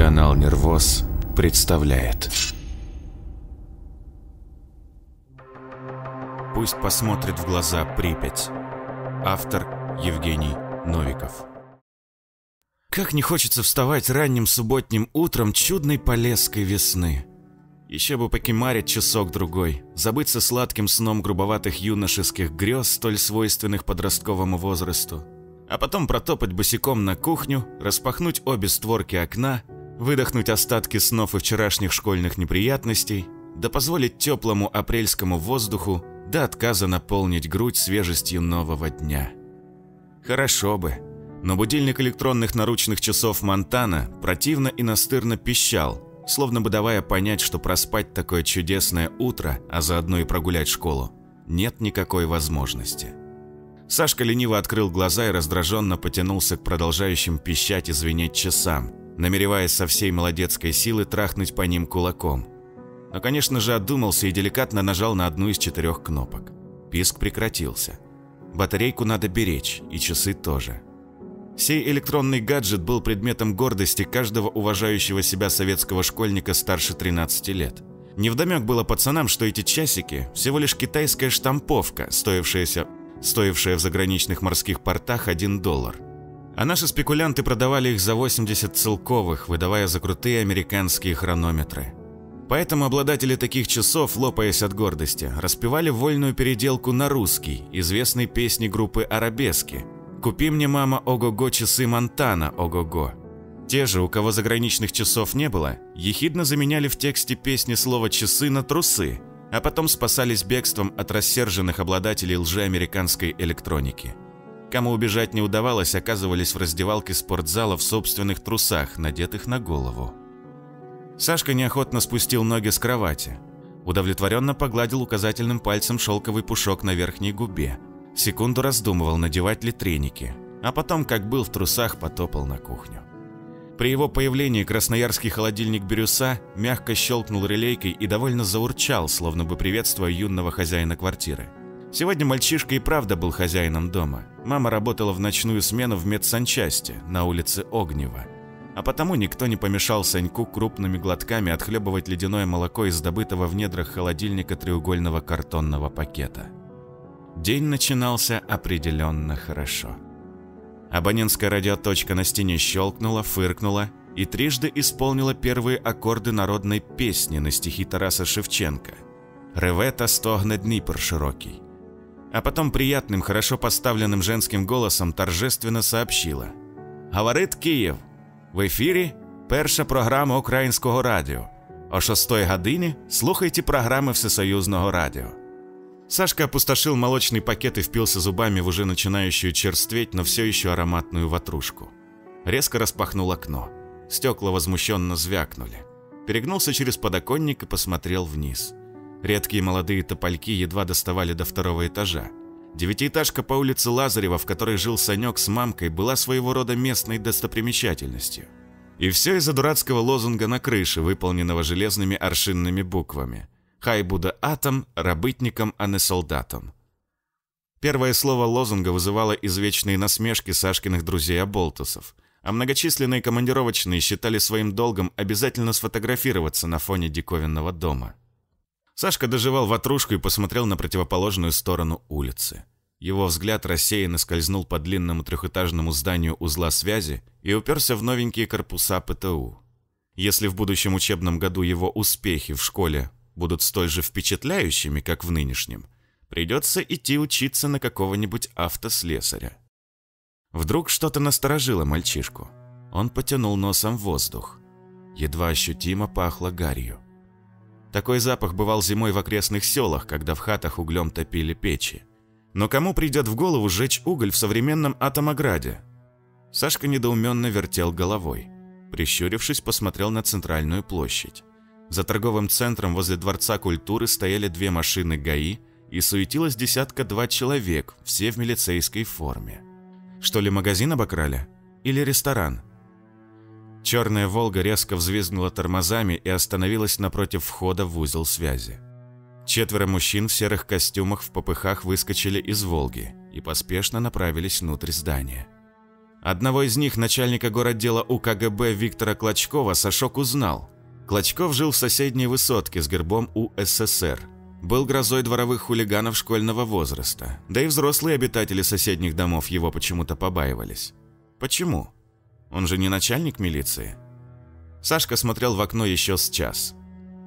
Канал Нервоз представляет. Пусть посмотрит в глаза Припять. Автор Евгений Новиков. Как не хочется вставать ранним субботним утром чудной полесской весны. Еще бы покемарить часок-другой, забыться сладким сном грубоватых юношеских грез, столь свойственных подростковому возрасту. А потом протопать босиком на кухню, распахнуть обе створки окна, выдохнуть остатки снов и вчерашних школьных неприятностей, да позволить теплому апрельскому воздуху до отказа наполнить грудь свежестью нового дня. Хорошо бы, но будильник электронных наручных часов Монтана противно и настырно пищал, словно бы давая понять, что проспать такое чудесное утро, а заодно и прогулять школу, нет никакой возможности. Сашка лениво открыл глаза и раздраженно потянулся к продолжающим пищать и звенеть часам, намереваясь со всей молодецкой силы трахнуть по ним кулаком. Но, конечно же, отдумался и деликатно нажал на одну из четырех кнопок. Писк прекратился. Батарейку надо беречь, и часы тоже. Сей электронный гаджет был предметом гордости каждого уважающего себя советского школьника старше 13 лет. Невдомек было пацанам, что эти часики – всего лишь китайская штамповка, стоившаяся, стоившая в заграничных морских портах 1 доллар. А наши спекулянты продавали их за 80 целковых, выдавая за крутые американские хронометры. Поэтому обладатели таких часов, лопаясь от гордости, распевали вольную переделку на русский, известной песни группы «Арабески», «Купи мне, мама, ого-го, часы Монтана, ого-го». Те же, у кого заграничных часов не было, ехидно заменяли в тексте песни слово «часы» на «трусы», а потом спасались бегством от рассерженных обладателей лжеамериканской электроники. Кому убежать не удавалось, оказывались в раздевалке спортзала в собственных трусах, надетых на голову. Сашка неохотно спустил ноги с кровати. Удовлетворенно погладил указательным пальцем шелковый пушок на верхней губе – Секунду раздумывал, надевать ли треники, а потом, как был в трусах, потопал на кухню. При его появлении красноярский холодильник «Бирюса» мягко щелкнул релейкой и довольно заурчал, словно бы приветствуя юного хозяина квартиры. Сегодня мальчишка и правда был хозяином дома. Мама работала в ночную смену в медсанчасти на улице Огнева. А потому никто не помешал Саньку крупными глотками отхлебывать ледяное молоко из добытого в недрах холодильника треугольного картонного пакета. День начинался определенно хорошо. Абонентская радиоточка на стене щелкнула, фыркнула и трижды исполнила первые аккорды народной песни на стихи Тараса Шевченко «Реве та стогне Дніпр широкий» А потом приятным, хорошо поставленным женским голосом торжественно сообщила «Говорит Київ! В ефірі перша програма Українського радіо. О 6 годині слухайте програми Всесоюзного радіо». Сашка опустошил молочный пакет и впился зубами в уже начинающую черстветь, но все еще ароматную ватрушку. Резко распахнул окно. Стекла возмущенно звякнули. Перегнулся через подоконник и посмотрел вниз. Редкие молодые топольки едва доставали до второго этажа. Девятиэтажка по улице Лазарева, в которой жил Санек с мамкой, была своего рода местной достопримечательностью. И все из-за дурацкого лозунга на крыше, выполненного железными аршинными буквами – Хай буде атом, работником, а не солдатом. Первое слово лозунга вызывало извечные насмешки Сашкиных друзей-оболтусов, а многочисленные командировочные считали своим долгом обязательно сфотографироваться на фоне диковинного дома. Сашка доживал ватрушку и посмотрел на противоположную сторону улицы. Его взгляд рассеянно скользнул по длинному трехэтажному зданию узла связи и уперся в новенькие корпуса ПТУ. Если в будущем учебном году его успехи в школе будут столь же впечатляющими, как в нынешнем, придется идти учиться на какого-нибудь автослесаря. Вдруг что-то насторожило мальчишку. Он потянул носом воздух. Едва ощутимо пахло гарью. Такой запах бывал зимой в окрестных селах, когда в хатах углем топили печи. Но кому придет в голову сжечь уголь в современном атомограде? Сашка недоуменно вертел головой. Прищурившись, посмотрел на центральную площадь. За торговым центром возле Дворца культуры стояли две машины ГАИ и суетилось десятка-два человек, все в милицейской форме. Что ли, магазин обокрали? Или ресторан? Черная «Волга» резко взвизгнула тормозами и остановилась напротив входа в узел связи. Четверо мужчин в серых костюмах в попыхах выскочили из «Волги» и поспешно направились внутрь здания. Одного из них, начальника городдела УКГБ Виктора Клочкова, Сашок узнал. Клочков жил в соседней высотке с гербом УССР. Был грозой дворовых хулиганов школьного возраста, да и взрослые обитатели соседних домов его почему-то побаивались. Почему? Он же не начальник милиции. Сашка смотрел в окно еще с час.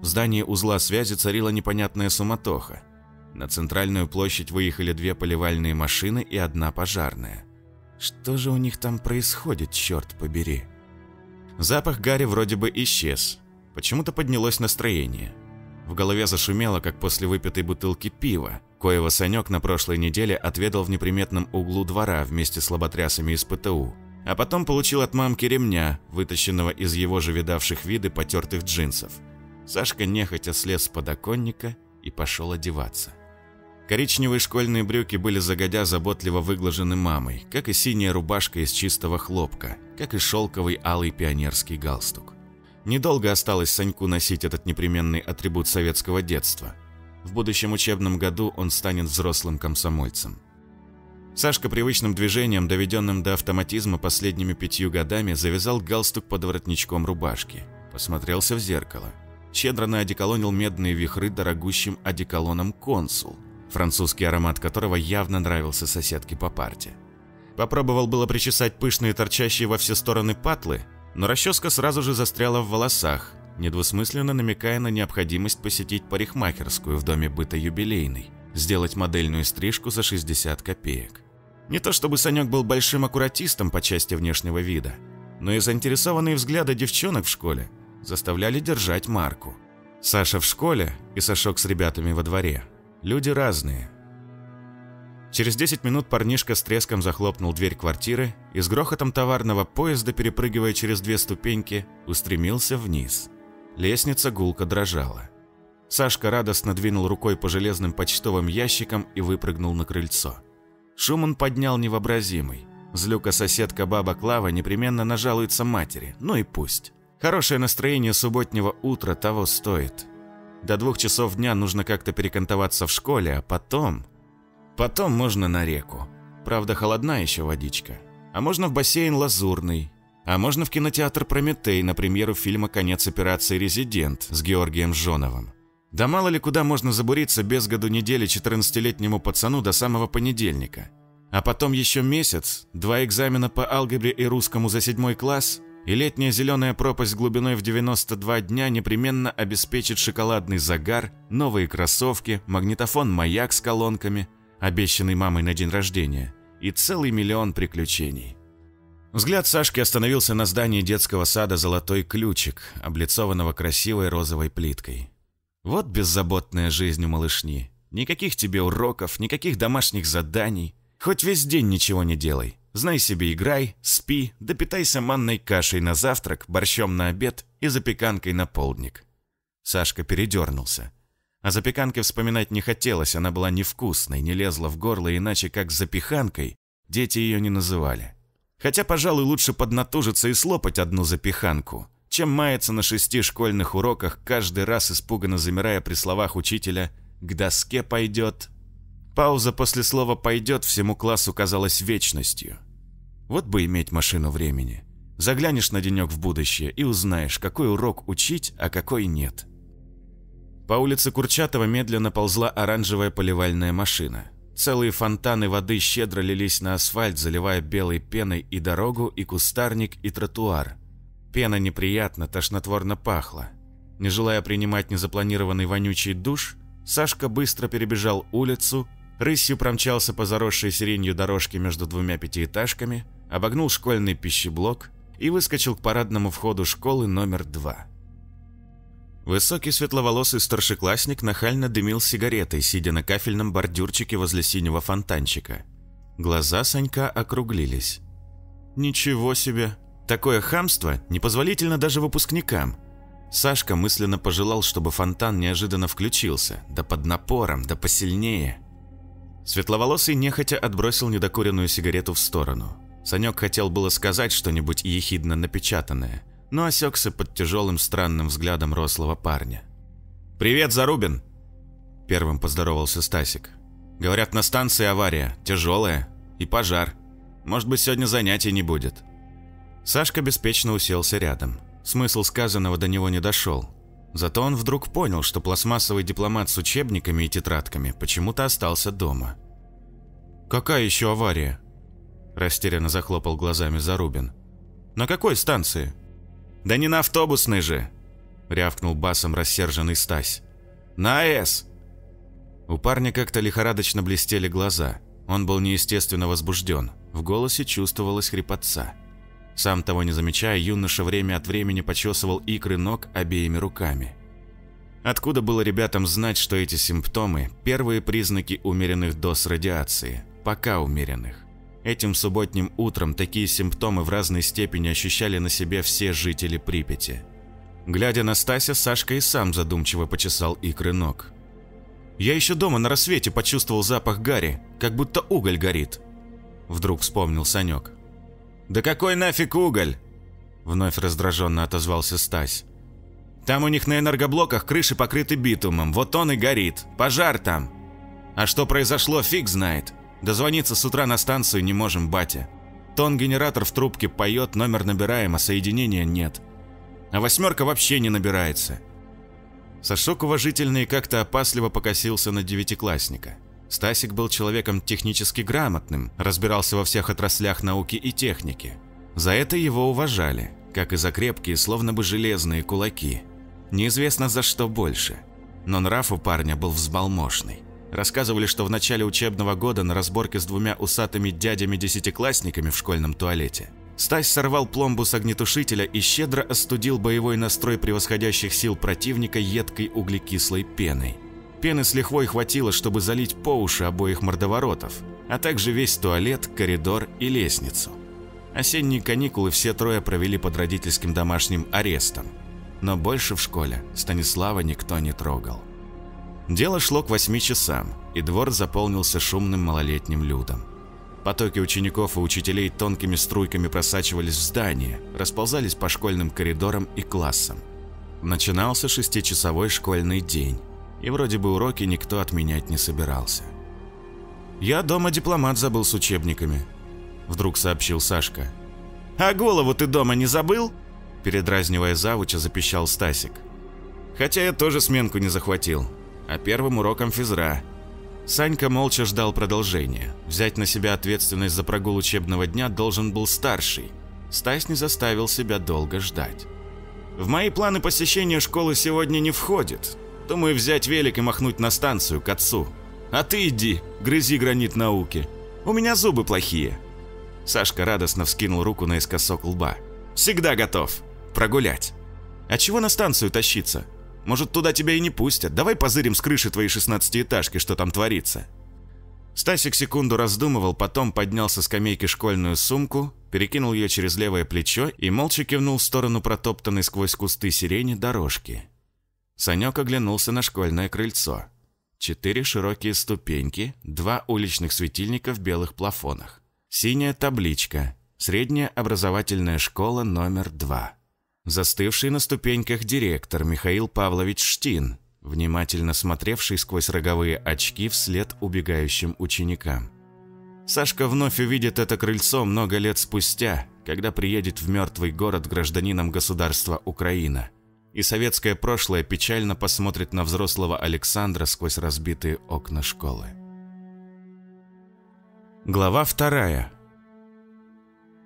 В здании узла связи царила непонятная суматоха. На центральную площадь выехали две поливальные машины и одна пожарная. Что же у них там происходит, черт побери? Запах гари вроде бы исчез, Почему-то поднялось настроение. В голове зашумело, как после выпитой бутылки пива, коего Санек на прошлой неделе отведал в неприметном углу двора вместе с лоботрясами из ПТУ. А потом получил от мамки ремня, вытащенного из его же видавших виды потертых джинсов. Сашка нехотя слез с подоконника и пошел одеваться. Коричневые школьные брюки были загодя заботливо выглажены мамой, как и синяя рубашка из чистого хлопка, как и шелковый алый пионерский галстук. Недолго осталось Саньку носить этот непременный атрибут советского детства. В будущем учебном году он станет взрослым комсомольцем. Сашка привычным движением, доведенным до автоматизма последними пятью годами, завязал галстук под воротничком рубашки. Посмотрелся в зеркало. Щедро наодеколонил медные вихры дорогущим одеколоном «Консул», французский аромат которого явно нравился соседке по парте. Попробовал было причесать пышные торчащие во все стороны патлы, но расческа сразу же застряла в волосах, недвусмысленно намекая на необходимость посетить парикмахерскую в доме быта юбилейный, сделать модельную стрижку за 60 копеек. Не то чтобы Санек был большим аккуратистом по части внешнего вида, но и заинтересованные взгляды девчонок в школе заставляли держать марку. Саша в школе и Сашок с ребятами во дворе. Люди разные, Через 10 минут парнишка с треском захлопнул дверь квартиры и с грохотом товарного поезда, перепрыгивая через две ступеньки, устремился вниз. Лестница гулко дрожала. Сашка радостно двинул рукой по железным почтовым ящикам и выпрыгнул на крыльцо. Шум он поднял невообразимый. Злюка-соседка баба Клава непременно нажалуется матери, ну и пусть. Хорошее настроение субботнего утра того стоит. До двух часов дня нужно как-то перекантоваться в школе, а потом... Потом можно на реку. Правда, холодна еще водичка. А можно в бассейн Лазурный. А можно в кинотеатр Прометей на премьеру фильма «Конец операции Резидент» с Георгием Жоновым. Да мало ли куда можно забуриться без году недели 14-летнему пацану до самого понедельника. А потом еще месяц, два экзамена по алгебре и русскому за седьмой класс, и летняя зеленая пропасть глубиной в 92 дня непременно обеспечит шоколадный загар, новые кроссовки, магнитофон «Маяк» с колонками – обещанный мамой на день рождения, и целый миллион приключений. Взгляд Сашки остановился на здании детского сада «Золотой ключик», облицованного красивой розовой плиткой. Вот беззаботная жизнь у малышни. Никаких тебе уроков, никаких домашних заданий. Хоть весь день ничего не делай. Знай себе, играй, спи, да питайся манной кашей на завтрак, борщом на обед и запеканкой на полдник. Сашка передернулся. О запеканке вспоминать не хотелось, она была невкусной, не лезла в горло, иначе как запеканкой дети ее не называли. Хотя, пожалуй, лучше поднатужиться и слопать одну запеканку, чем маяться на шести школьных уроках, каждый раз испуганно замирая при словах учителя «к доске пойдет». Пауза после слова «пойдет» всему классу казалась вечностью. Вот бы иметь машину времени. Заглянешь на денек в будущее и узнаешь, какой урок учить, а какой нет. По улице Курчатова медленно ползла оранжевая поливальная машина. Целые фонтаны воды щедро лились на асфальт, заливая белой пеной и дорогу, и кустарник, и тротуар. Пена неприятно, тошнотворно пахла. Не желая принимать незапланированный вонючий душ, Сашка быстро перебежал улицу, рысью промчался по заросшей сиренью дорожке между двумя пятиэтажками, обогнул школьный пищеблок и выскочил к парадному входу школы номер два. Высокий светловолосый старшеклассник нахально дымил сигаретой, сидя на кафельном бордюрчике возле синего фонтанчика. Глаза Санька округлились. «Ничего себе! Такое хамство непозволительно даже выпускникам!» Сашка мысленно пожелал, чтобы фонтан неожиданно включился, да под напором, да посильнее. Светловолосый нехотя отбросил недокуренную сигарету в сторону. Санек хотел было сказать что-нибудь ехидно напечатанное – но осекся под тяжелым странным взглядом рослого парня. «Привет, Зарубин!» Первым поздоровался Стасик. «Говорят, на станции авария, тяжелая, и пожар». Может быть, сегодня занятий не будет». Сашка беспечно уселся рядом. Смысл сказанного до него не дошел. Зато он вдруг понял, что пластмассовый дипломат с учебниками и тетрадками почему-то остался дома. «Какая еще авария?» Растерянно захлопал глазами Зарубин. «На какой станции?» «Да не на автобусной же!» Рявкнул басом рассерженный Стась. «На АЭС!» У парня как-то лихорадочно блестели глаза. Он был неестественно возбужден. В голосе чувствовалась хрипотца. Сам того не замечая, юноша время от времени почесывал икры ног обеими руками. Откуда было ребятам знать, что эти симптомы – первые признаки умеренных доз радиации, пока умеренных? Этим субботним утром такие симптомы в разной степени ощущали на себе все жители Припяти. Глядя на Стася, Сашка и сам задумчиво почесал икры ног. «Я еще дома на рассвете почувствовал запах гари, как будто уголь горит», – вдруг вспомнил Санек. «Да какой нафиг уголь?» Вновь раздраженно отозвался Стась. «Там у них на энергоблоках крыши покрыты битумом, вот он и горит. Пожар там. А что произошло, фиг знает. Дозвониться с утра на станцию не можем, батя. Тон-генератор в трубке поет, номер набираем, а соединения нет. А восьмерка вообще не набирается». Сашок уважительный как-то опасливо покосился на девятиклассника. Стасик был человеком технически грамотным, разбирался во всех отраслях науки и техники. За это его уважали, как и за крепкие, словно бы железные кулаки. Неизвестно за что больше. Но нрав у парня был взбалмошный. Рассказывали, что в начале учебного года на разборке с двумя усатыми дядями-десятиклассниками в школьном туалете Стась сорвал пломбу с огнетушителя и щедро остудил боевой настрой превосходящих сил противника едкой углекислой пеной. Пены с лихвой хватило, чтобы залить по уши обоих мордоворотов, а также весь туалет, коридор и лестницу. Осенние каникулы все трое провели под родительским домашним арестом. Но больше в школе Станислава никто не трогал. Дело шло к восьми часам, и двор заполнился шумным малолетним людом. Потоки учеников и учителей тонкими струйками просачивались в здание, расползались по школьным коридорам и классам. Начинался шестичасовой школьный день и вроде бы уроки никто отменять не собирался. «Я дома дипломат забыл с учебниками», – вдруг сообщил Сашка. «А голову ты дома не забыл?» Передразнивая завуча, запищал Стасик. «Хотя я тоже сменку не захватил, а первым уроком физра». Санька молча ждал продолжения. Взять на себя ответственность за прогул учебного дня должен был старший. Стась не заставил себя долго ждать. «В мои планы посещения школы сегодня не входит, Думаю, взять велик и махнуть на станцию, к отцу. А ты иди, грызи гранит науки. У меня зубы плохие». Сашка радостно вскинул руку наискосок лба. «Всегда готов. Прогулять. А чего на станцию тащиться? Может, туда тебя и не пустят? Давай позырим с крыши твоей шестнадцатиэтажки, что там творится». Стасик секунду раздумывал, потом поднял со скамейки школьную сумку, перекинул ее через левое плечо и молча кивнул в сторону протоптанной сквозь кусты сирени дорожки. Санек оглянулся на школьное крыльцо. Четыре широкие ступеньки, два уличных светильника в белых плафонах. Синяя табличка. Средняя образовательная школа номер два. Застывший на ступеньках директор Михаил Павлович Штин, внимательно смотревший сквозь роговые очки вслед убегающим ученикам. Сашка вновь увидит это крыльцо много лет спустя, когда приедет в мертвый город гражданином государства Украина – и советское прошлое печально посмотрит на взрослого Александра сквозь разбитые окна школы. Глава вторая.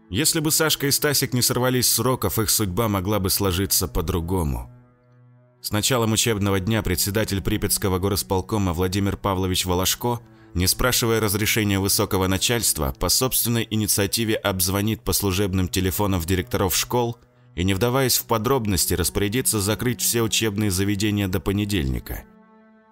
Если бы Сашка и Стасик не сорвались с уроков, их судьба могла бы сложиться по-другому. С началом учебного дня председатель Припятского горосполкома Владимир Павлович Волошко, не спрашивая разрешения высокого начальства, по собственной инициативе обзвонит по служебным телефонам директоров школ – и, не вдаваясь в подробности, распорядиться закрыть все учебные заведения до понедельника.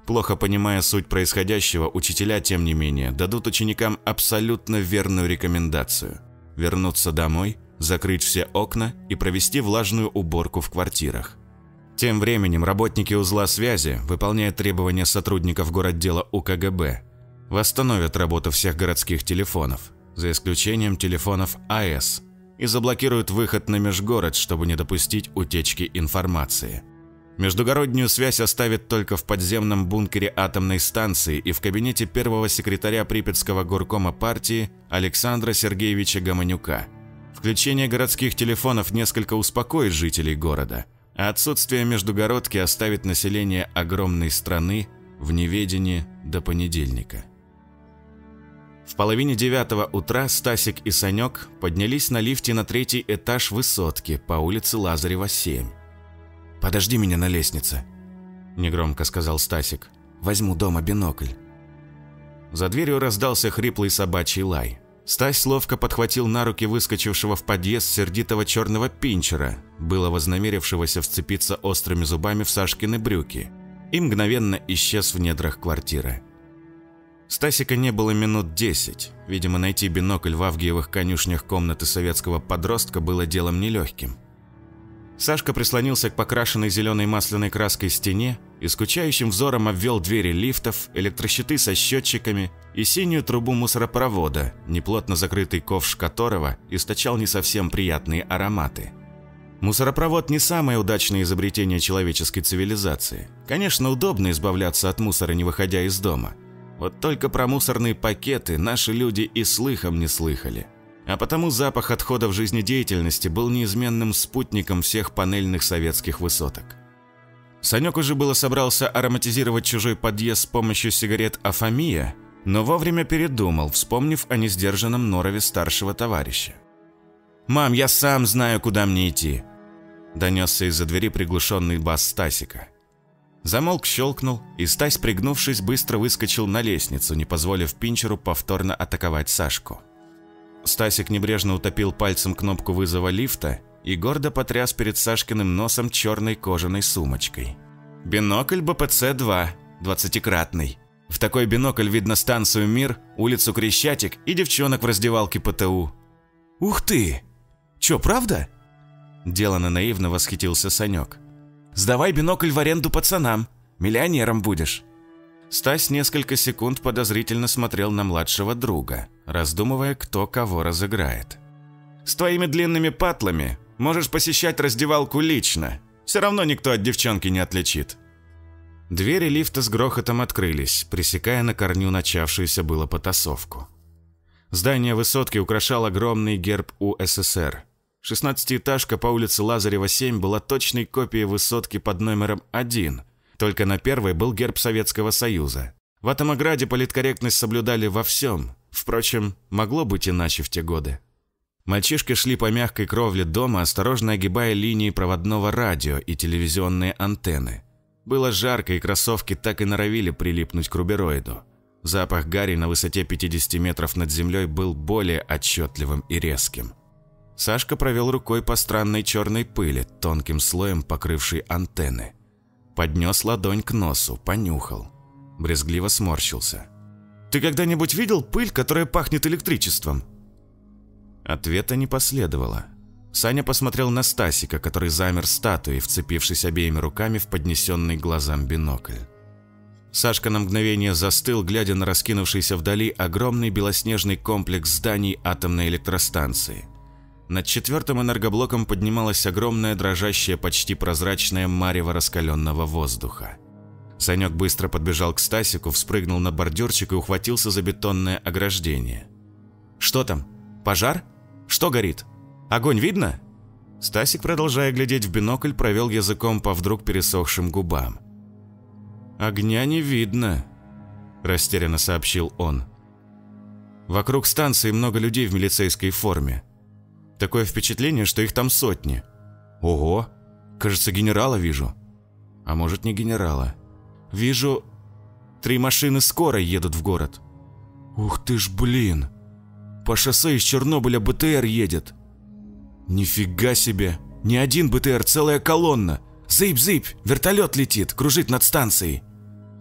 Плохо понимая суть происходящего, учителя, тем не менее, дадут ученикам абсолютно верную рекомендацию – вернуться домой, закрыть все окна и провести влажную уборку в квартирах. Тем временем работники узла связи, выполняя требования сотрудников городдела УКГБ, восстановят работу всех городских телефонов, за исключением телефонов АЭС – и заблокируют выход на межгород, чтобы не допустить утечки информации. Междугороднюю связь оставит только в подземном бункере атомной станции и в кабинете первого секретаря Припятского горкома партии Александра Сергеевича Гомонюка. Включение городских телефонов несколько успокоит жителей города, а отсутствие междугородки оставит население огромной страны в неведении до понедельника. В половине девятого утра Стасик и Санек поднялись на лифте на третий этаж высотки по улице Лазарева, 7. «Подожди меня на лестнице», – негромко сказал Стасик. «Возьму дома бинокль». За дверью раздался хриплый собачий лай. Стась ловко подхватил на руки выскочившего в подъезд сердитого черного пинчера, было вознамерившегося вцепиться острыми зубами в Сашкины брюки, и мгновенно исчез в недрах квартиры. Стасика не было минут десять. Видимо, найти бинокль в Авгиевых конюшнях комнаты советского подростка было делом нелегким. Сашка прислонился к покрашенной зеленой масляной краской стене и скучающим взором обвел двери лифтов, электрощиты со счетчиками и синюю трубу мусоропровода, неплотно закрытый ковш которого источал не совсем приятные ароматы. Мусоропровод не самое удачное изобретение человеческой цивилизации. Конечно, удобно избавляться от мусора, не выходя из дома. Вот только про мусорные пакеты наши люди и слыхом не слыхали а потому запах отходов жизнедеятельности был неизменным спутником всех панельных советских высоток. Санек уже было собрался ароматизировать чужой подъезд с помощью сигарет «Афамия», но вовремя передумал, вспомнив о несдержанном норове старшего товарища. «Мам, я сам знаю, куда мне идти!» Донесся из-за двери приглушенный бас Стасика. Замолк щелкнул, и Стась, пригнувшись, быстро выскочил на лестницу, не позволив Пинчеру повторно атаковать Сашку. Стасик небрежно утопил пальцем кнопку вызова лифта и гордо потряс перед Сашкиным носом черной кожаной сумочкой. Бинокль БПЦ-2, двадцатикратный. В такой бинокль видно станцию «Мир», улицу Крещатик и девчонок в раздевалке ПТУ. «Ух ты! Чё, правда?» Делано наивно восхитился Санек. «Сдавай бинокль в аренду пацанам, миллионером будешь». Стась несколько секунд подозрительно смотрел на младшего друга, раздумывая, кто кого разыграет. «С твоими длинными патлами можешь посещать раздевалку лично. Все равно никто от девчонки не отличит». Двери лифта с грохотом открылись, пресекая на корню начавшуюся было потасовку. Здание высотки украшал огромный герб УССР. Шестнадцатиэтажка по улице Лазарева, 7 была точной копией высотки под номером 1, только на первой был герб Советского Союза. В Атомограде политкорректность соблюдали во всем. Впрочем, могло быть иначе в те годы. Мальчишки шли по мягкой кровле дома, осторожно огибая линии проводного радио и телевизионные антенны. Было жарко, и кроссовки так и норовили прилипнуть к рубероиду. Запах гари на высоте 50 метров над землей был более отчетливым и резким. Сашка провел рукой по странной черной пыли, тонким слоем покрывшей антенны. Поднес ладонь к носу, понюхал. Брезгливо сморщился. «Ты когда-нибудь видел пыль, которая пахнет электричеством?» Ответа не последовало. Саня посмотрел на Стасика, который замер статуей, вцепившись обеими руками в поднесенный глазам бинокль. Сашка на мгновение застыл, глядя на раскинувшийся вдали огромный белоснежный комплекс зданий атомной электростанции – над четвертым энергоблоком поднималась огромная дрожащая, почти прозрачная марево раскаленного воздуха. Санек быстро подбежал к Стасику, вспрыгнул на бордюрчик и ухватился за бетонное ограждение. «Что там? Пожар? Что горит? Огонь видно?» Стасик, продолжая глядеть в бинокль, провел языком по вдруг пересохшим губам. «Огня не видно», – растерянно сообщил он. «Вокруг станции много людей в милицейской форме. Такое впечатление, что их там сотни. Ого, кажется, генерала вижу. А может, не генерала. Вижу, три машины скоро едут в город. Ух ты ж, блин. По шоссе из Чернобыля БТР едет. Нифига себе. Не один БТР, целая колонна. Зыб-зыб, вертолет летит, кружит над станцией.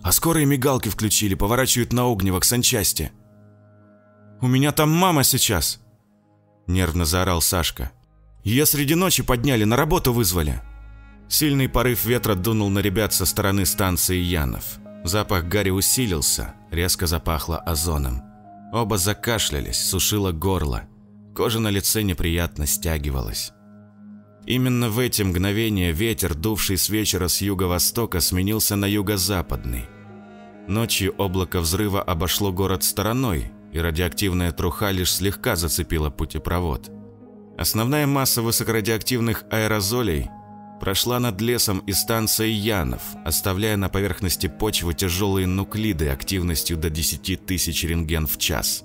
А скорые мигалки включили, поворачивают на огнево к санчасти. У меня там мама сейчас. Нервно заорал Сашка. Ее среди ночи подняли, на работу вызвали. Сильный порыв ветра дунул на ребят со стороны станции Янов. Запах гари усилился, резко запахло озоном. Оба закашлялись, сушило горло. Кожа на лице неприятно стягивалась. Именно в эти мгновения ветер, дувший с вечера с юго-востока, сменился на юго-западный. Ночью облако взрыва обошло город стороной, и радиоактивная труха лишь слегка зацепила путепровод. Основная масса высокорадиоактивных аэрозолей прошла над лесом и станцией Янов, оставляя на поверхности почвы тяжелые нуклиды активностью до 10 тысяч рентген в час.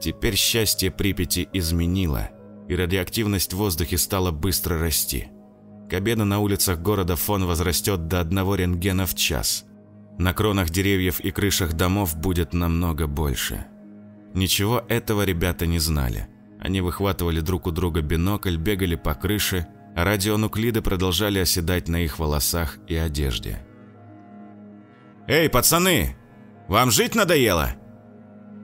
Теперь счастье Припяти изменило, и радиоактивность в воздухе стала быстро расти. К обеду на улицах города фон возрастет до одного рентгена в час. На кронах деревьев и крышах домов будет намного больше. Ничего этого ребята не знали. Они выхватывали друг у друга бинокль, бегали по крыше – а радионуклиды продолжали оседать на их волосах и одежде. «Эй, пацаны! Вам жить надоело?»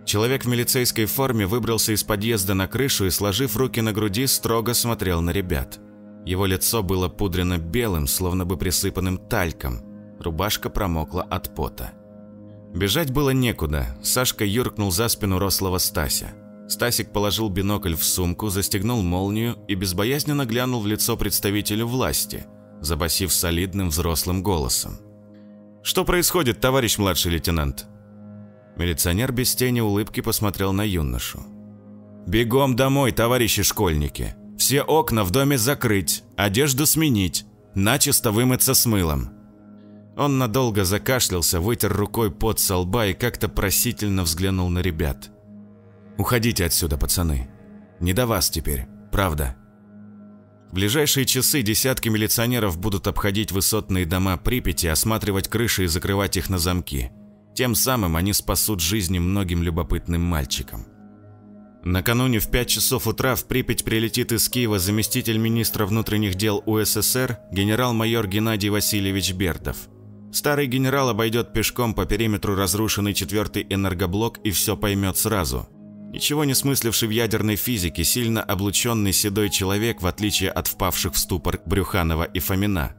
Человек в милицейской форме выбрался из подъезда на крышу и, сложив руки на груди, строго смотрел на ребят. Его лицо было пудрено белым, словно бы присыпанным тальком. Рубашка промокла от пота. Бежать было некуда. Сашка юркнул за спину рослого Стася. Стасик положил бинокль в сумку, застегнул молнию и безбоязненно глянул в лицо представителю власти, забасив солидным взрослым голосом. «Что происходит, товарищ младший лейтенант?» Милиционер без тени улыбки посмотрел на юношу. «Бегом домой, товарищи школьники! Все окна в доме закрыть, одежду сменить, начисто вымыться с мылом!» Он надолго закашлялся, вытер рукой пот со лба и как-то просительно взглянул на ребят – Уходите отсюда, пацаны. Не до вас теперь, правда. В ближайшие часы десятки милиционеров будут обходить высотные дома Припяти, осматривать крыши и закрывать их на замки. Тем самым они спасут жизни многим любопытным мальчикам. Накануне в 5 часов утра в Припять прилетит из Киева заместитель министра внутренних дел УССР генерал-майор Геннадий Васильевич Бертов. Старый генерал обойдет пешком по периметру разрушенный четвертый энергоблок и все поймет сразу – Ничего не смысливший в ядерной физике, сильно облученный седой человек, в отличие от впавших в ступор Брюханова и Фомина,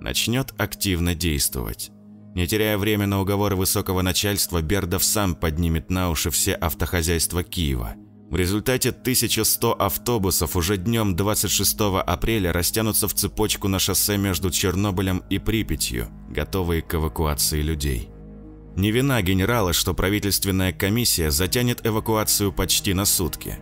начнет активно действовать. Не теряя время на уговоры высокого начальства, Бердов сам поднимет на уши все автохозяйства Киева. В результате 1100 автобусов уже днем 26 апреля растянутся в цепочку на шоссе между Чернобылем и Припятью, готовые к эвакуации людей. Не вина генерала, что правительственная комиссия затянет эвакуацию почти на сутки.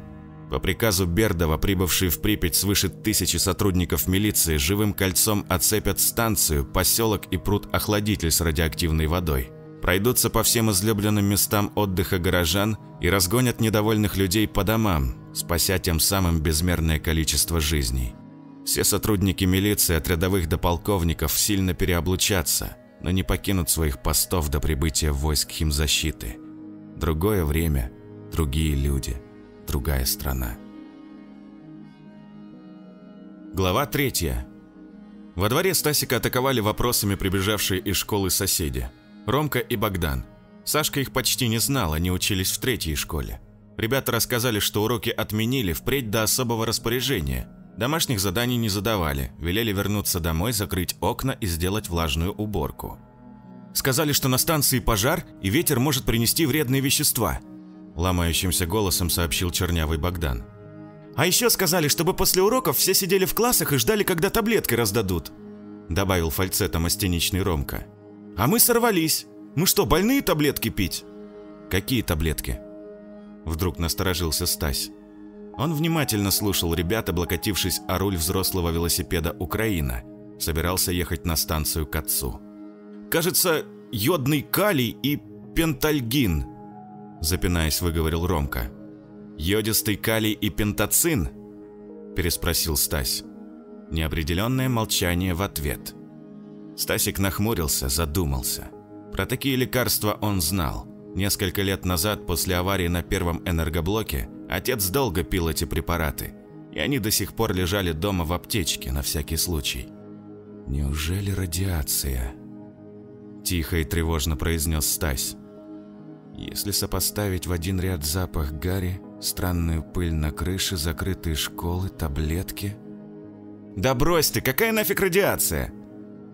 По приказу Бердова, прибывшие в Припять свыше тысячи сотрудников милиции, живым кольцом оцепят станцию, поселок и пруд-охладитель с радиоактивной водой. Пройдутся по всем излюбленным местам отдыха горожан и разгонят недовольных людей по домам, спася тем самым безмерное количество жизней. Все сотрудники милиции от рядовых до полковников сильно переоблучатся – но не покинут своих постов до прибытия войск химзащиты. Другое время, другие люди, другая страна. Глава третья. Во дворе Стасика атаковали вопросами прибежавшие из школы соседи. Ромка и Богдан. Сашка их почти не знал, они учились в третьей школе. Ребята рассказали, что уроки отменили впредь до особого распоряжения – Домашних заданий не задавали, велели вернуться домой, закрыть окна и сделать влажную уборку. Сказали, что на станции пожар, и ветер может принести вредные вещества. Ломающимся голосом сообщил чернявый Богдан. А еще сказали, чтобы после уроков все сидели в классах и ждали, когда таблетки раздадут. Добавил фальцетом остеничный Ромка. А мы сорвались. Мы что, больные таблетки пить? Какие таблетки? Вдруг насторожился Стась. Он внимательно слушал ребят, облокотившись о руль взрослого велосипеда «Украина». Собирался ехать на станцию к отцу. «Кажется, йодный калий и пентальгин», – запинаясь, выговорил Ромка. «Йодистый калий и пентацин?» – переспросил Стась. Неопределенное молчание в ответ. Стасик нахмурился, задумался. Про такие лекарства он знал. Несколько лет назад, после аварии на первом энергоблоке, Отец долго пил эти препараты, и они до сих пор лежали дома в аптечке на всякий случай. «Неужели радиация?» Тихо и тревожно произнес Стась. Если сопоставить в один ряд запах гари, странную пыль на крыше, закрытые школы, таблетки... «Да брось ты, какая нафиг радиация?»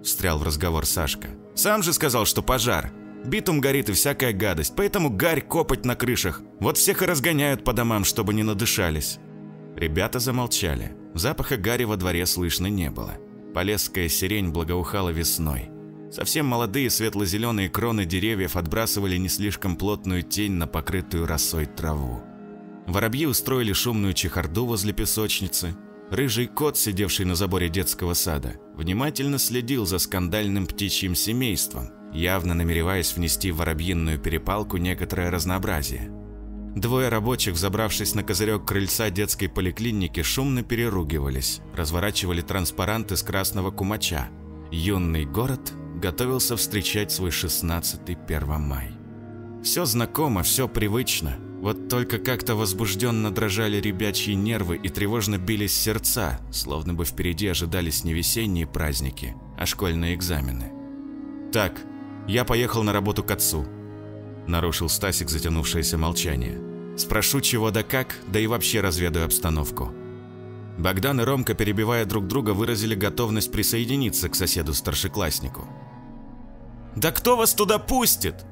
Встрял в разговор Сашка. «Сам же сказал, что пожар!» Битум горит и всякая гадость, поэтому гарь копать на крышах. Вот всех и разгоняют по домам, чтобы не надышались». Ребята замолчали. Запаха гари во дворе слышно не было. Полесская сирень благоухала весной. Совсем молодые светло-зеленые кроны деревьев отбрасывали не слишком плотную тень на покрытую росой траву. Воробьи устроили шумную чехарду возле песочницы. Рыжий кот, сидевший на заборе детского сада, внимательно следил за скандальным птичьим семейством, явно намереваясь внести в воробьинную перепалку некоторое разнообразие. Двое рабочих, взобравшись на козырек крыльца детской поликлиники, шумно переругивались, разворачивали транспаранты с красного кумача. Юный город готовился встречать свой 16-й 1 май. Все знакомо, все привычно. Вот только как-то возбужденно дрожали ребячьи нервы и тревожно бились сердца, словно бы впереди ожидались не весенние праздники, а школьные экзамены. «Так, я поехал на работу к отцу», Нарушил Стасик затянувшееся молчание. Спрошу чего да как, да и вообще разведаю обстановку. Богдан и Ромка, перебивая друг друга, выразили готовность присоединиться к соседу-старшекласснику. «Да кто вас туда пустит?»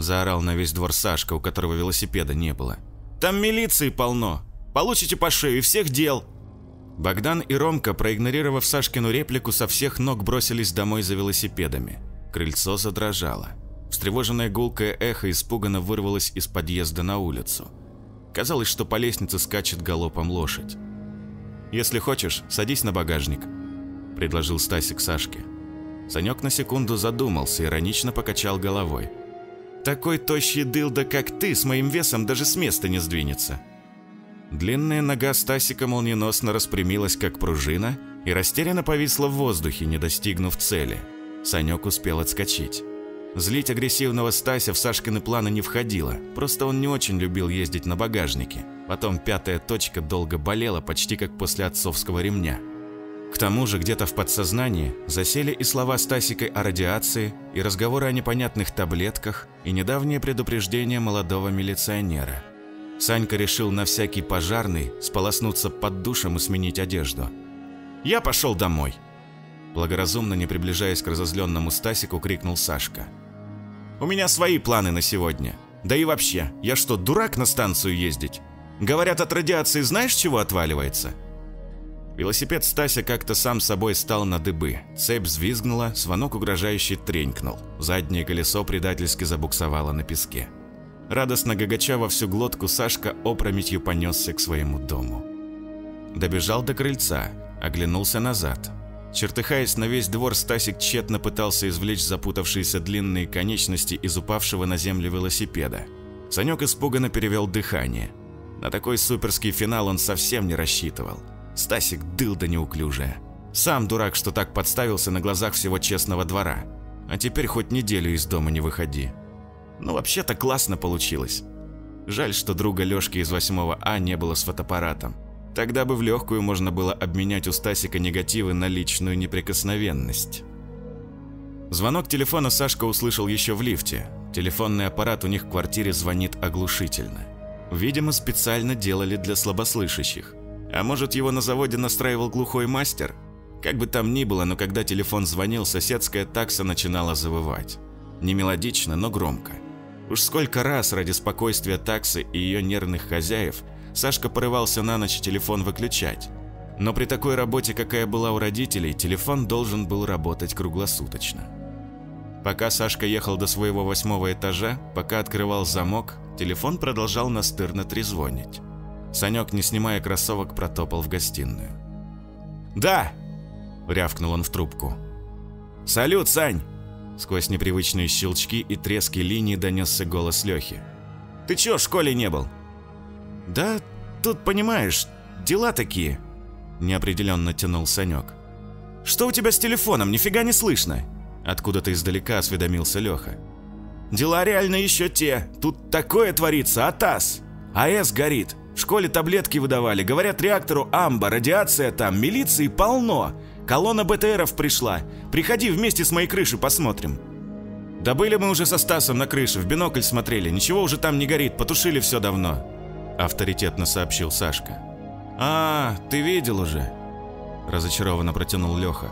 Заорал на весь двор Сашка, у которого велосипеда не было. «Там милиции полно. Получите по шею и всех дел». Богдан и Ромка, проигнорировав Сашкину реплику, со всех ног бросились домой за велосипедами. Крыльцо задрожало. Встревоженное гулкое эхо испуганно вырвалось из подъезда на улицу. Казалось, что по лестнице скачет галопом лошадь. «Если хочешь, садись на багажник», – предложил Стасик Сашке. Санек на секунду задумался, иронично покачал головой. «Такой тощий дылда, как ты, с моим весом даже с места не сдвинется». Длинная нога Стасика молниеносно распрямилась, как пружина, и растерянно повисла в воздухе, не достигнув цели. Санек успел отскочить. Злить агрессивного Стася в Сашкины планы не входило, просто он не очень любил ездить на багажнике. Потом пятая точка долго болела, почти как после отцовского ремня. К тому же где-то в подсознании засели и слова Стасикой о радиации, и разговоры о непонятных таблетках, и недавнее предупреждение молодого милиционера. Санька решил на всякий пожарный сполоснуться под душем и сменить одежду. «Я пошел домой!» Благоразумно не приближаясь к разозленному Стасику, крикнул Сашка – у меня свои планы на сегодня. Да и вообще, я что, дурак на станцию ездить? Говорят, от радиации знаешь, чего отваливается?» Велосипед Стася как-то сам собой стал на дыбы. Цепь взвизгнула, звонок угрожающе тренькнул. Заднее колесо предательски забуксовало на песке. Радостно гагача во всю глотку, Сашка опрометью понесся к своему дому. Добежал до крыльца, оглянулся назад. Чертыхаясь на весь двор, Стасик тщетно пытался извлечь запутавшиеся длинные конечности из упавшего на землю велосипеда. Санек испуганно перевел дыхание. На такой суперский финал он совсем не рассчитывал. Стасик дыл да неуклюжая. Сам дурак, что так подставился на глазах всего честного двора. А теперь хоть неделю из дома не выходи. Ну, вообще-то классно получилось. Жаль, что друга Лёшки из 8 А не было с фотоаппаратом. Тогда бы в легкую можно было обменять у Стасика негативы на личную неприкосновенность. Звонок телефона Сашка услышал еще в лифте. Телефонный аппарат у них в квартире звонит оглушительно. Видимо, специально делали для слабослышащих. А может, его на заводе настраивал глухой мастер? Как бы там ни было, но когда телефон звонил, соседская такса начинала завывать. Не мелодично, но громко. Уж сколько раз ради спокойствия таксы и ее нервных хозяев – Сашка порывался на ночь телефон выключать. Но при такой работе, какая была у родителей, телефон должен был работать круглосуточно. Пока Сашка ехал до своего восьмого этажа, пока открывал замок, телефон продолжал настырно трезвонить. Санек, не снимая кроссовок, протопал в гостиную. «Да!» – рявкнул он в трубку. «Салют, Сань!» Сквозь непривычные щелчки и трески линии донесся голос Лехи. «Ты чё в школе не был?» «Да, тут, понимаешь, дела такие», – неопределенно тянул Санек. «Что у тебя с телефоном? Нифига не слышно!» Откуда-то издалека осведомился Леха. «Дела реально еще те. Тут такое творится, АТАС! АЭС горит. В школе таблетки выдавали. Говорят, реактору амба, радиация там, милиции полно. Колонна БТРов пришла. Приходи вместе с моей крыши посмотрим». «Да были мы уже со Стасом на крыше, в бинокль смотрели. Ничего уже там не горит, потушили все давно авторитетно сообщил Сашка. «А, ты видел уже?» Разочарованно протянул Леха.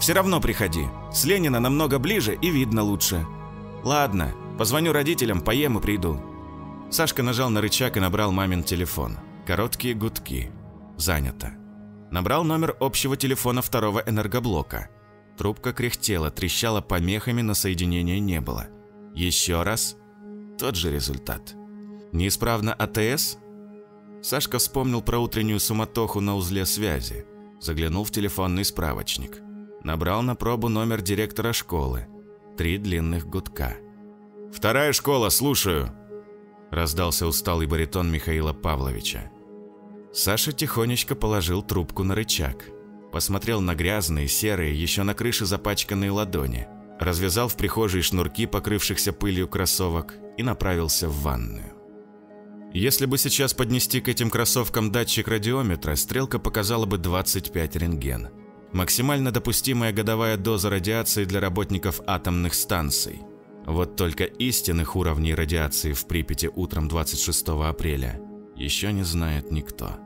«Все равно приходи. С Ленина намного ближе и видно лучше. Ладно, позвоню родителям, поем и приду». Сашка нажал на рычаг и набрал мамин телефон. Короткие гудки. Занято. Набрал номер общего телефона второго энергоблока. Трубка кряхтела, трещала помехами, но соединения не было. Еще раз. Тот же результат. Неисправно АТС? Сашка вспомнил про утреннюю суматоху на узле связи. Заглянул в телефонный справочник. Набрал на пробу номер директора школы. Три длинных гудка. «Вторая школа, слушаю!» Раздался усталый баритон Михаила Павловича. Саша тихонечко положил трубку на рычаг. Посмотрел на грязные, серые, еще на крыше запачканные ладони. Развязал в прихожей шнурки, покрывшихся пылью кроссовок, и направился в ванную. Если бы сейчас поднести к этим кроссовкам датчик радиометра, стрелка показала бы 25 рентген. Максимально допустимая годовая доза радиации для работников атомных станций. Вот только истинных уровней радиации в Припяти утром 26 апреля еще не знает никто.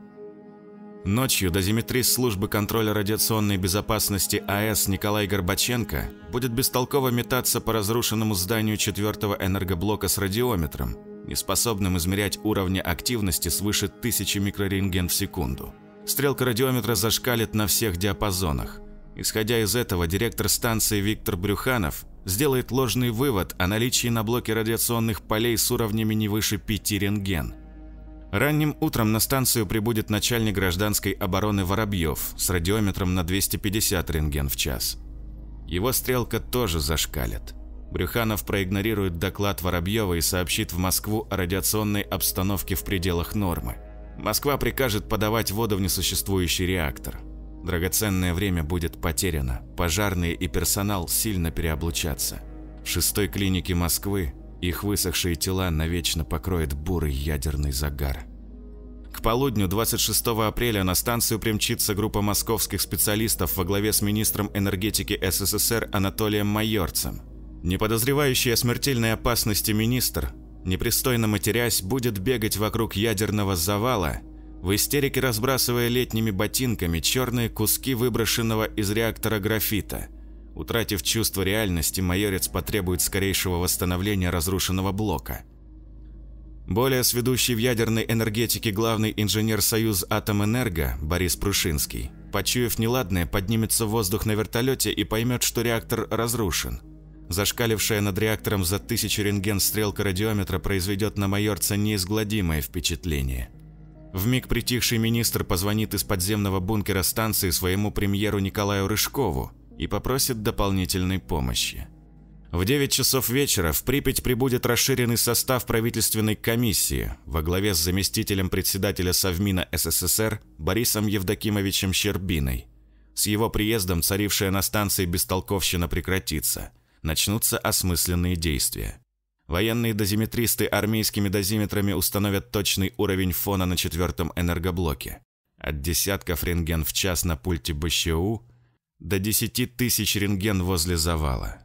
Ночью дозиметрист службы контроля радиационной безопасности АЭС Николай Горбаченко будет бестолково метаться по разрушенному зданию четвертого энергоблока с радиометром, неспособным измерять уровни активности свыше тысячи микрорентген в секунду. Стрелка радиометра зашкалит на всех диапазонах. Исходя из этого, директор станции Виктор Брюханов сделает ложный вывод о наличии на блоке радиационных полей с уровнями не выше 5 рентген. Ранним утром на станцию прибудет начальник гражданской обороны Воробьев с радиометром на 250 рентген в час. Его стрелка тоже зашкалит. Брюханов проигнорирует доклад Воробьева и сообщит в Москву о радиационной обстановке в пределах нормы. Москва прикажет подавать воду в несуществующий реактор. Драгоценное время будет потеряно, пожарные и персонал сильно переоблучатся. В шестой клинике Москвы их высохшие тела навечно покроет бурый ядерный загар. К полудню 26 апреля на станцию примчится группа московских специалистов во главе с министром энергетики СССР Анатолием Майорцем – не подозревающий о смертельной опасности министр, непристойно матерясь, будет бегать вокруг ядерного завала, в истерике разбрасывая летними ботинками черные куски выброшенного из реактора графита. Утратив чувство реальности, майорец потребует скорейшего восстановления разрушенного блока. Более сведущий в ядерной энергетике главный инженер Союз Атомэнерго Борис Прушинский, почуяв неладное, поднимется в воздух на вертолете и поймет, что реактор разрушен – Зашкалившая над реактором за тысячу рентген стрелка радиометра произведет на майорца неизгладимое впечатление. В миг притихший министр позвонит из подземного бункера станции своему премьеру Николаю Рыжкову и попросит дополнительной помощи. В 9 часов вечера в Припять прибудет расширенный состав правительственной комиссии во главе с заместителем председателя Совмина СССР Борисом Евдокимовичем Щербиной. С его приездом царившая на станции бестолковщина прекратится – начнутся осмысленные действия. Военные дозиметристы армейскими дозиметрами установят точный уровень фона на четвертом энергоблоке. От десятков рентген в час на пульте БЩУ до 10 тысяч рентген возле завала.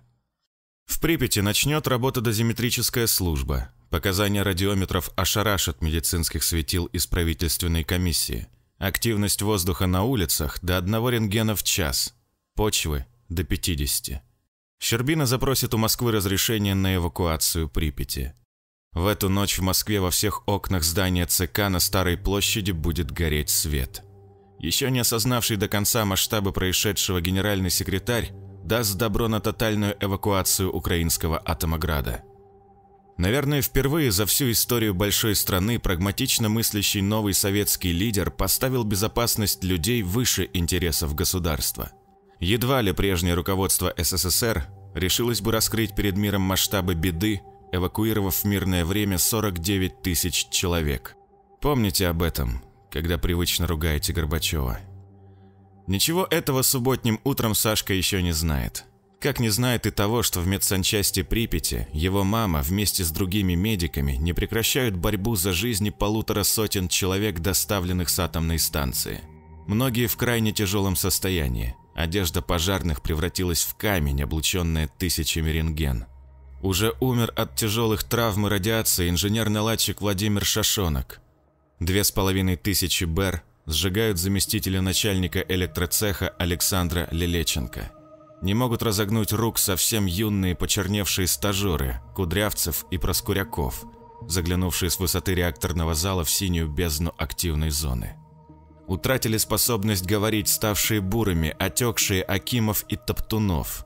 В Припяти начнет работа дозиметрическая служба. Показания радиометров ошарашат медицинских светил из правительственной комиссии. Активность воздуха на улицах до одного рентгена в час. Почвы до 50. Щербина запросит у Москвы разрешение на эвакуацию Припяти. В эту ночь в Москве во всех окнах здания ЦК на Старой площади будет гореть свет. Еще не осознавший до конца масштабы происшедшего генеральный секретарь даст добро на тотальную эвакуацию украинского Атомограда. Наверное, впервые за всю историю большой страны прагматично мыслящий новый советский лидер поставил безопасность людей выше интересов государства – Едва ли прежнее руководство СССР решилось бы раскрыть перед миром масштабы беды, эвакуировав в мирное время 49 тысяч человек. Помните об этом, когда привычно ругаете Горбачева. Ничего этого субботним утром Сашка еще не знает. Как не знает и того, что в медсанчасти Припяти его мама вместе с другими медиками не прекращают борьбу за жизни полутора сотен человек, доставленных с атомной станции. Многие в крайне тяжелом состоянии. Одежда пожарных превратилась в камень, облученная тысячами рентген. Уже умер от тяжелых травм и радиации инженер-наладчик Владимир Шашонок. Две с половиной тысячи БЭР сжигают заместителя начальника электроцеха Александра Лелеченко. Не могут разогнуть рук совсем юные почерневшие стажеры, Кудрявцев и Проскуряков, заглянувшие с высоты реакторного зала в синюю бездну активной зоны. Утратили способность говорить ставшие бурыми, отекшие Акимов и Топтунов.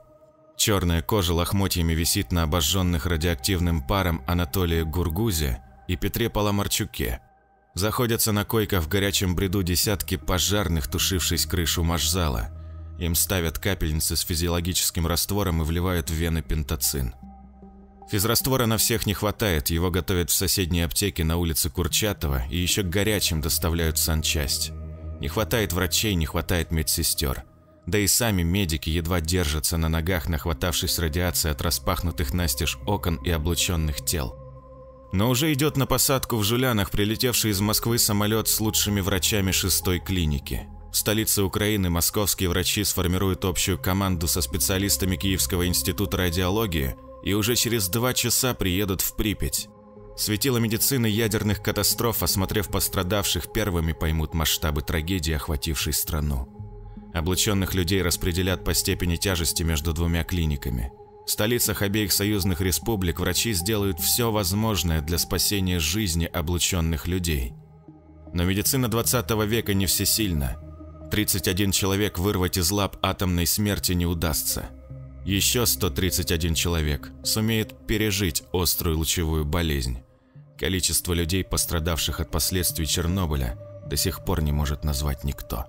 Черная кожа лохмотьями висит на обожженных радиоактивным паром Анатолии Гургузе и Петре Паламарчуке. Заходятся на койках в горячем бреду десятки пожарных, тушившись крышу машзала. Им ставят капельницы с физиологическим раствором и вливают в вены пентацин. Физраствора на всех не хватает, его готовят в соседней аптеке на улице Курчатова и еще горячим доставляют в санчасть. Не хватает врачей, не хватает медсестер. Да и сами медики едва держатся на ногах, нахватавшись радиации от распахнутых настежь окон и облученных тел. Но уже идет на посадку в Жулянах прилетевший из Москвы самолет с лучшими врачами шестой клиники. В столице Украины московские врачи сформируют общую команду со специалистами Киевского института радиологии и уже через два часа приедут в Припять. Светило медицины ядерных катастроф, осмотрев пострадавших, первыми поймут масштабы трагедии, охватившей страну. Облученных людей распределят по степени тяжести между двумя клиниками. В столицах обеих союзных республик врачи сделают все возможное для спасения жизни облученных людей. Но медицина 20 века не всесильна. 31 человек вырвать из лап атомной смерти не удастся – еще 131 человек сумеет пережить острую лучевую болезнь. Количество людей, пострадавших от последствий Чернобыля, до сих пор не может назвать никто.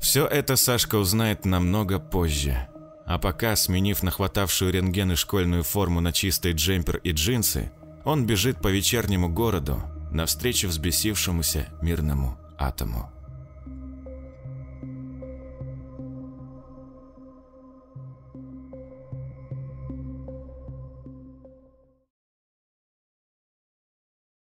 Все это Сашка узнает намного позже. А пока, сменив нахватавшую рентген и школьную форму на чистый джемпер и джинсы, он бежит по вечернему городу навстречу взбесившемуся мирному атому.